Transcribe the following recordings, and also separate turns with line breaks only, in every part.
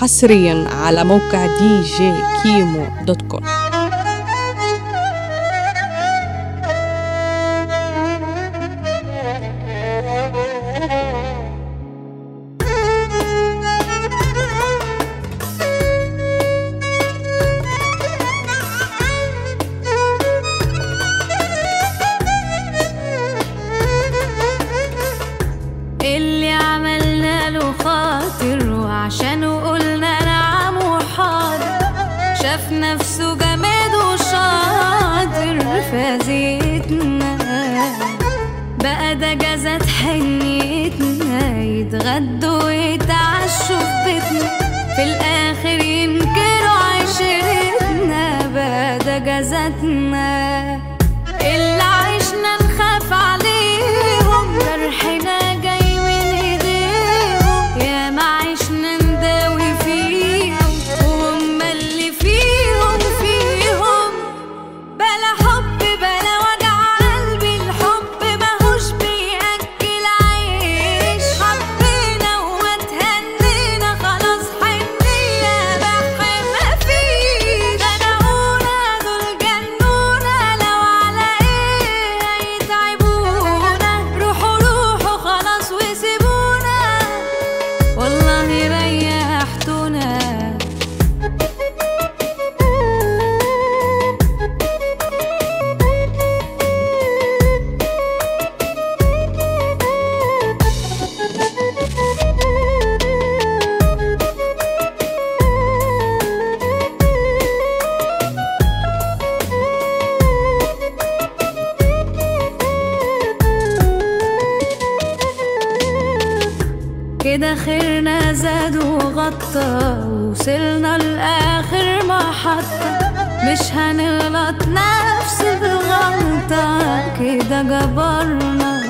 حصريا على موقع دي جي كيمو دوت كوم.
اللي عملنا له خاطر شاف نفسه جامد وشاطر فازيتنا بقى ده جازت حنيتنا يتغدوا ويتعشوا في بيتنا. في الآخر ينكروا عشرتنا بقى ده جازتنا كده خيرنا زاد وغطى وصلنا لآخر محطة. مش هنغلط نفس الغلطة كده جبرنا.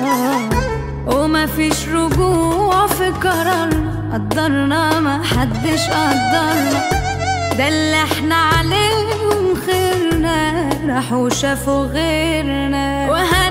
ومفيش رجوع في قرارنا قدرنا ما حدش قدرنا. ده اللي إحنا عليهم خيرنا راحوا شافوا غيرنا. وهنعمل